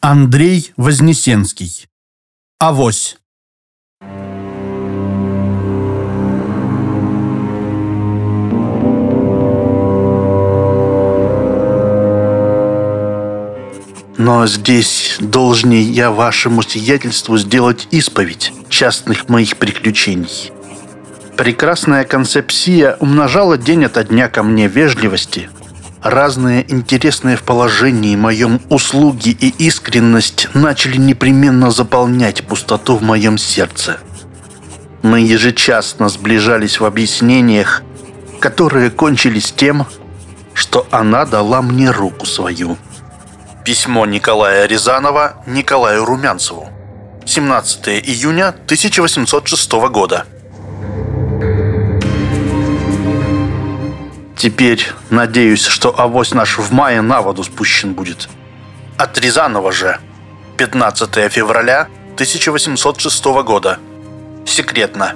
Андрей Вознесенский. Авось. Но здесь должней я вашему сиятельству сделать исповедь частных моих приключений. Прекрасная концепция умножала день ото дня ко мне вежливости, разные интересные в положении моем услуги и искренность начали непременно заполнять пустоту в моем сердце. Мы ежечасно сближались в объяснениях, которые кончились тем, что она дала мне руку свою. Письмо Николая Рязанова Николаю Румянцеву. 17 июня 1806 года. Теперь надеюсь, что авось наш в мае на воду спущен будет. От Рязанова же. 15 февраля 1806 года. Секретно.